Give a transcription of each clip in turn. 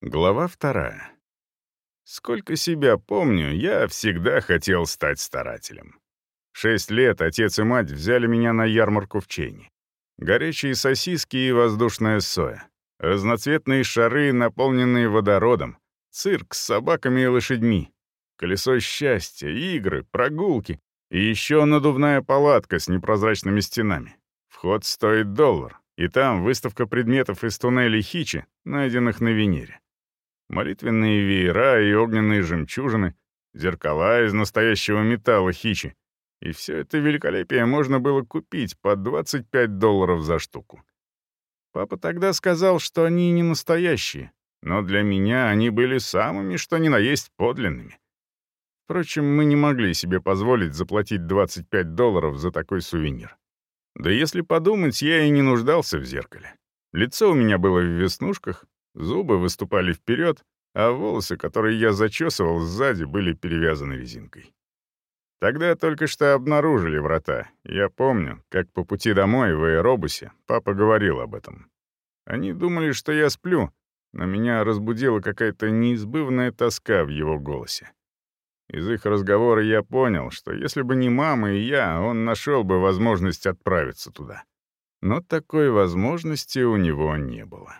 Глава вторая. Сколько себя помню, я всегда хотел стать старателем. Шесть лет отец и мать взяли меня на ярмарку в Чейне. Горячие сосиски и воздушная соя. Разноцветные шары, наполненные водородом. Цирк с собаками и лошадьми. Колесо счастья, игры, прогулки. И еще надувная палатка с непрозрачными стенами. Вход стоит доллар. И там выставка предметов из туннелей Хичи, найденных на Венере молитвенные веера и огненные жемчужины, зеркала из настоящего металла хичи. И все это великолепие можно было купить по 25 долларов за штуку. Папа тогда сказал, что они не настоящие, но для меня они были самыми, что ни на есть, подлинными. Впрочем, мы не могли себе позволить заплатить 25 долларов за такой сувенир. Да если подумать, я и не нуждался в зеркале. Лицо у меня было в веснушках, Зубы выступали вперед, а волосы, которые я зачесывал сзади, были перевязаны резинкой. Тогда только что обнаружили врата. Я помню, как по пути домой в аэробусе папа говорил об этом. Они думали, что я сплю, но меня разбудила какая-то неизбывная тоска в его голосе. Из их разговора я понял, что если бы не мама и я, он нашел бы возможность отправиться туда. Но такой возможности у него не было.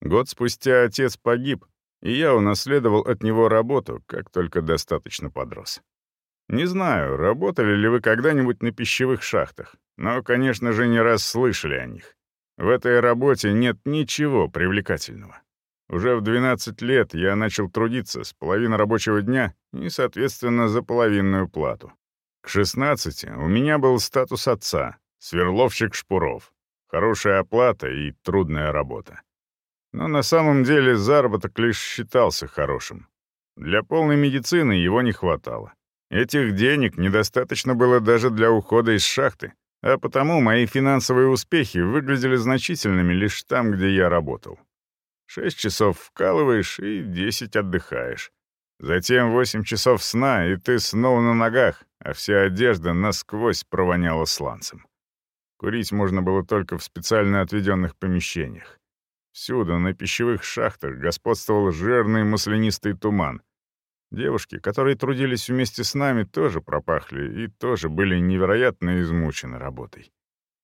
Год спустя отец погиб, и я унаследовал от него работу, как только достаточно подрос. Не знаю, работали ли вы когда-нибудь на пищевых шахтах, но, конечно же, не раз слышали о них. В этой работе нет ничего привлекательного. Уже в 12 лет я начал трудиться с половины рабочего дня и, соответственно, за половинную плату. К 16 у меня был статус отца, сверловщик шпуров, хорошая оплата и трудная работа. Но на самом деле заработок лишь считался хорошим. Для полной медицины его не хватало. Этих денег недостаточно было даже для ухода из шахты, а потому мои финансовые успехи выглядели значительными лишь там, где я работал. Шесть часов вкалываешь и десять отдыхаешь. Затем восемь часов сна, и ты снова на ногах, а вся одежда насквозь провоняла сланцем. Курить можно было только в специально отведенных помещениях. Всюду, на пищевых шахтах, господствовал жирный маслянистый туман. Девушки, которые трудились вместе с нами, тоже пропахли и тоже были невероятно измучены работой.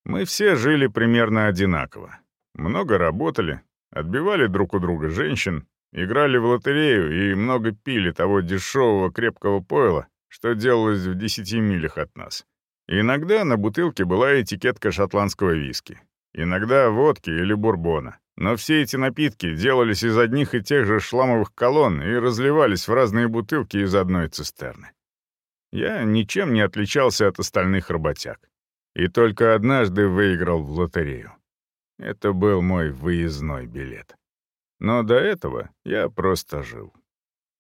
Мы все жили примерно одинаково. Много работали, отбивали друг у друга женщин, играли в лотерею и много пили того дешевого крепкого пойла, что делалось в десяти милях от нас. Иногда на бутылке была этикетка шотландского виски, иногда водки или бурбона. Но все эти напитки делались из одних и тех же шламовых колонн и разливались в разные бутылки из одной цистерны. Я ничем не отличался от остальных работяг. И только однажды выиграл в лотерею. Это был мой выездной билет. Но до этого я просто жил.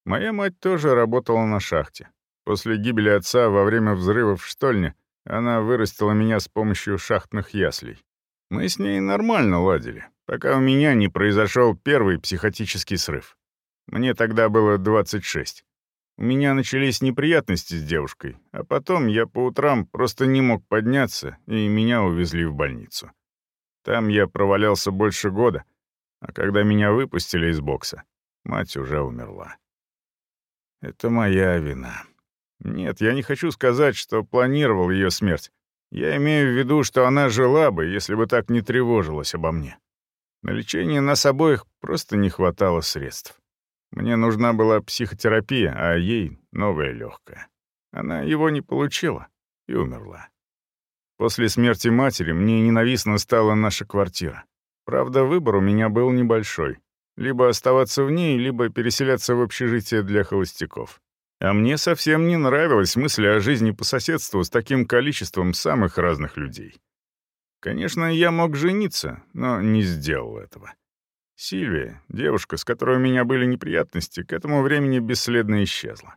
Моя мать тоже работала на шахте. После гибели отца во время взрыва в штольне она вырастила меня с помощью шахтных яслей. Мы с ней нормально ладили, пока у меня не произошел первый психотический срыв. Мне тогда было 26. У меня начались неприятности с девушкой, а потом я по утрам просто не мог подняться, и меня увезли в больницу. Там я провалялся больше года, а когда меня выпустили из бокса, мать уже умерла. Это моя вина. Нет, я не хочу сказать, что планировал ее смерть. Я имею в виду, что она жила бы, если бы так не тревожилась обо мне. На лечение нас обоих просто не хватало средств. Мне нужна была психотерапия, а ей — новая легкая. Она его не получила и умерла. После смерти матери мне ненавистна стала наша квартира. Правда, выбор у меня был небольшой. Либо оставаться в ней, либо переселяться в общежитие для холостяков. А мне совсем не нравилась мысль о жизни по соседству с таким количеством самых разных людей. Конечно, я мог жениться, но не сделал этого. Сильвия, девушка, с которой у меня были неприятности, к этому времени бесследно исчезла.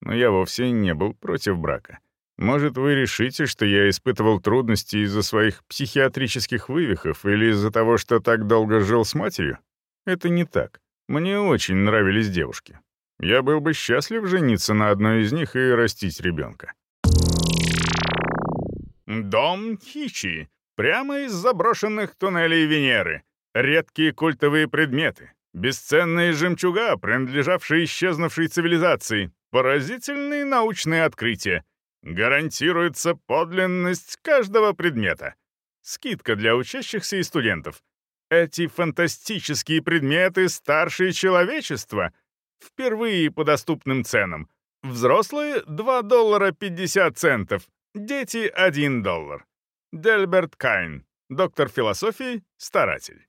Но я вовсе не был против брака. Может, вы решите, что я испытывал трудности из-за своих психиатрических вывихов или из-за того, что так долго жил с матерью? Это не так. Мне очень нравились девушки. Я был бы счастлив жениться на одной из них и растить ребенка. Дом Хичи Прямо из заброшенных туннелей Венеры. Редкие культовые предметы. Бесценные жемчуга, принадлежавшие исчезнувшей цивилизации. Поразительные научные открытия. Гарантируется подлинность каждого предмета. Скидка для учащихся и студентов. Эти фантастические предметы старшее человечество. Впервые по доступным ценам. Взрослые — 2 доллара 50 центов. Дети — 1 доллар. Дельберт Кайн, доктор философии, старатель.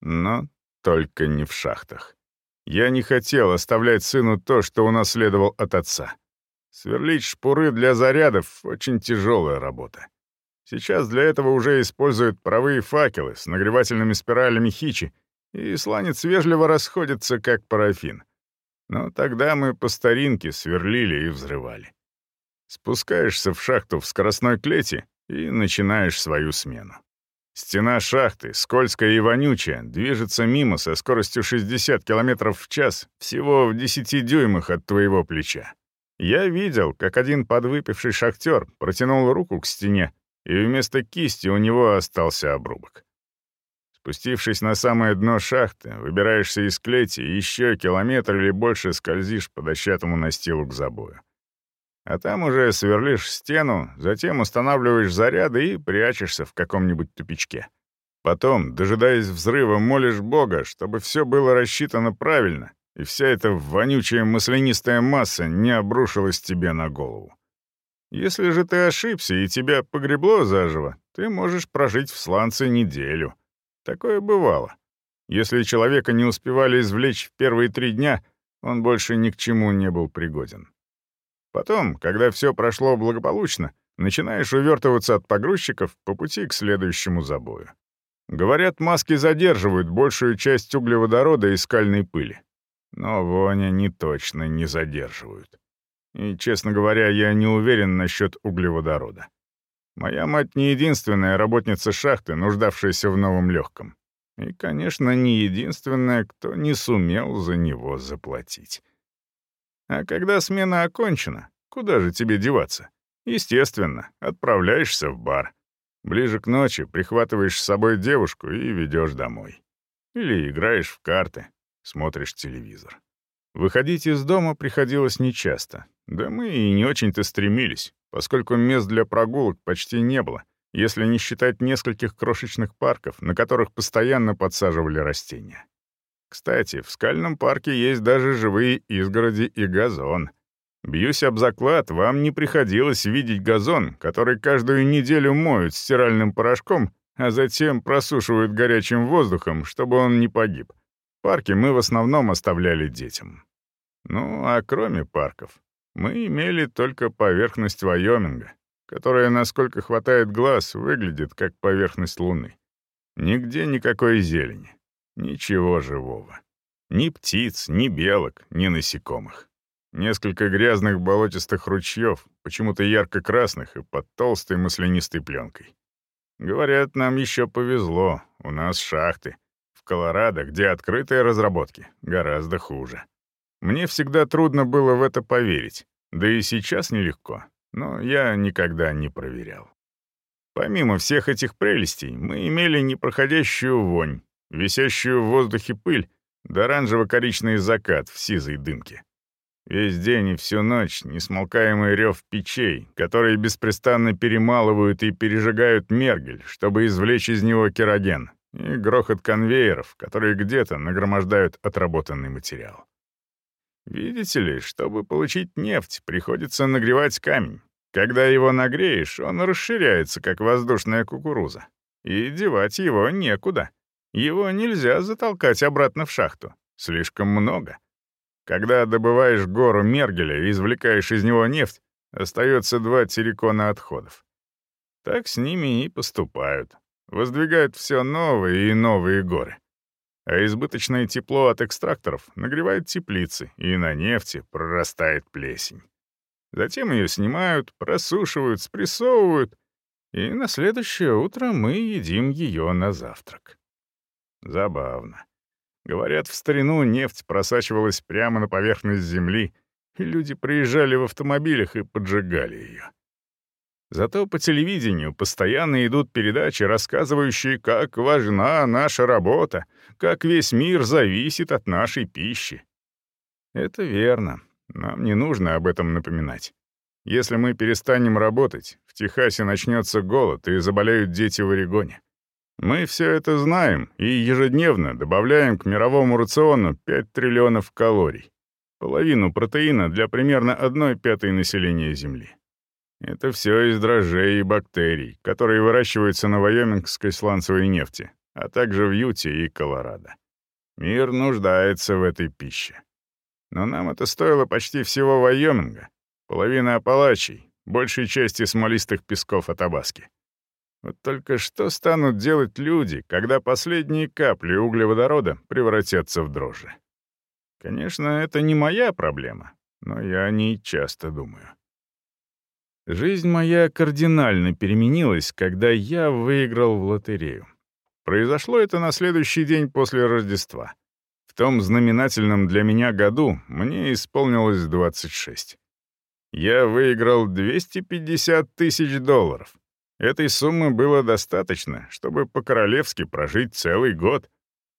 Но только не в шахтах. Я не хотел оставлять сыну то, что унаследовал от отца. Сверлить шпуры для зарядов — очень тяжелая работа. Сейчас для этого уже используют паровые факелы с нагревательными спиралями хичи, и сланец вежливо расходится, как парафин. Но тогда мы по старинке сверлили и взрывали. Спускаешься в шахту в скоростной клете и начинаешь свою смену. Стена шахты, скользкая и вонючая, движется мимо со скоростью 60 км в час, всего в 10 дюймах от твоего плеча. Я видел, как один подвыпивший шахтер протянул руку к стене, и вместо кисти у него остался обрубок. Спустившись на самое дно шахты, выбираешься из клети и еще километр или больше скользишь по дощатому настилу к забою. А там уже сверлишь стену, затем устанавливаешь заряды и прячешься в каком-нибудь тупичке. Потом, дожидаясь взрыва, молишь Бога, чтобы все было рассчитано правильно, и вся эта вонючая маслянистая масса не обрушилась тебе на голову. Если же ты ошибся и тебя погребло заживо, ты можешь прожить в сланце неделю. Такое бывало. Если человека не успевали извлечь в первые три дня, он больше ни к чему не был пригоден. Потом, когда все прошло благополучно, начинаешь увертываться от погрузчиков по пути к следующему забою. Говорят, маски задерживают большую часть углеводорода и скальной пыли. Но вони они точно не задерживают. И, честно говоря, я не уверен насчет углеводорода. Моя мать не единственная работница шахты, нуждавшаяся в новом легком. И, конечно, не единственная, кто не сумел за него заплатить. А когда смена окончена, куда же тебе деваться? Естественно, отправляешься в бар. Ближе к ночи прихватываешь с собой девушку и ведешь домой. Или играешь в карты, смотришь телевизор. Выходить из дома приходилось нечасто. Да мы и не очень-то стремились, поскольку мест для прогулок почти не было, если не считать нескольких крошечных парков, на которых постоянно подсаживали растения. Кстати, в скальном парке есть даже живые изгороди и газон. Бьюсь об заклад, вам не приходилось видеть газон, который каждую неделю моют стиральным порошком, а затем просушивают горячим воздухом, чтобы он не погиб. Парки мы в основном оставляли детям. Ну, а кроме парков, мы имели только поверхность Вайоминга, которая, насколько хватает глаз, выглядит как поверхность Луны. Нигде никакой зелени. Ничего живого. Ни птиц, ни белок, ни насекомых. Несколько грязных болотистых ручьев, почему-то ярко-красных и под толстой маслянистой пленкой. Говорят, нам еще повезло, у нас шахты. В Колорадо, где открытые разработки, гораздо хуже. Мне всегда трудно было в это поверить, да и сейчас нелегко, но я никогда не проверял. Помимо всех этих прелестей, мы имели непроходящую вонь, висящую в воздухе пыль да оранжево-коричный закат в сизой дымке. Весь день и всю ночь несмолкаемый рев печей, которые беспрестанно перемалывают и пережигают мергель, чтобы извлечь из него кероген, и грохот конвейеров, которые где-то нагромождают отработанный материал. Видите ли, чтобы получить нефть, приходится нагревать камень. Когда его нагреешь, он расширяется, как воздушная кукуруза. И девать его некуда. Его нельзя затолкать обратно в шахту. Слишком много. Когда добываешь гору Мергеля и извлекаешь из него нефть, остается два террикона отходов. Так с ними и поступают. Воздвигают все новые и новые горы. А избыточное тепло от экстракторов нагревает теплицы, и на нефти прорастает плесень. Затем ее снимают, просушивают, спрессовывают, и на следующее утро мы едим ее на завтрак. Забавно. Говорят, в старину нефть просачивалась прямо на поверхность земли, и люди приезжали в автомобилях и поджигали ее. Зато по телевидению постоянно идут передачи, рассказывающие, как важна наша работа, как весь мир зависит от нашей пищи. Это верно. Нам не нужно об этом напоминать. Если мы перестанем работать, в Техасе начнется голод и заболеют дети в Орегоне. Мы все это знаем и ежедневно добавляем к мировому рациону 5 триллионов калорий, половину протеина для примерно 1 пятой населения Земли. Это все из дрожжей и бактерий, которые выращиваются на вайомингской сланцевой нефти, а также в Юте и Колорадо. Мир нуждается в этой пище. Но нам это стоило почти всего Вайоминга, половины Апалачей, большей части смолистых песков Атабаски. Вот только что станут делать люди, когда последние капли углеводорода превратятся в дрожжи? Конечно, это не моя проблема, но я о ней часто думаю. Жизнь моя кардинально переменилась, когда я выиграл в лотерею. Произошло это на следующий день после Рождества. В том знаменательном для меня году мне исполнилось 26. Я выиграл 250 тысяч долларов. Этой суммы было достаточно, чтобы по-королевски прожить целый год.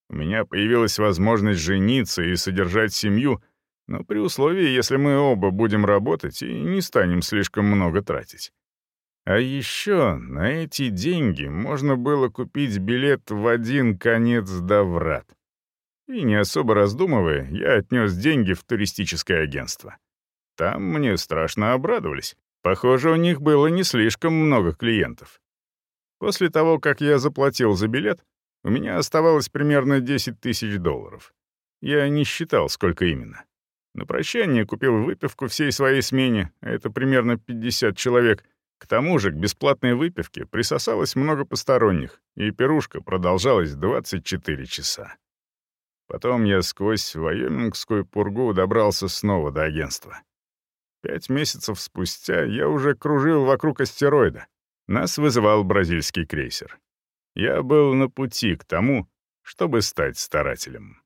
У меня появилась возможность жениться и содержать семью, но при условии, если мы оба будем работать и не станем слишком много тратить. А еще на эти деньги можно было купить билет в один конец до врат. И не особо раздумывая, я отнес деньги в туристическое агентство. Там мне страшно обрадовались. Похоже, у них было не слишком много клиентов. После того, как я заплатил за билет, у меня оставалось примерно 10 тысяч долларов. Я не считал, сколько именно. На прощание купил выпивку всей своей смене, а это примерно 50 человек. К тому же к бесплатной выпивке присосалось много посторонних, и пирушка продолжалась 24 часа. Потом я сквозь Вайомингскую пургу добрался снова до агентства. Пять месяцев спустя я уже кружил вокруг астероида. Нас вызывал бразильский крейсер. Я был на пути к тому, чтобы стать старателем.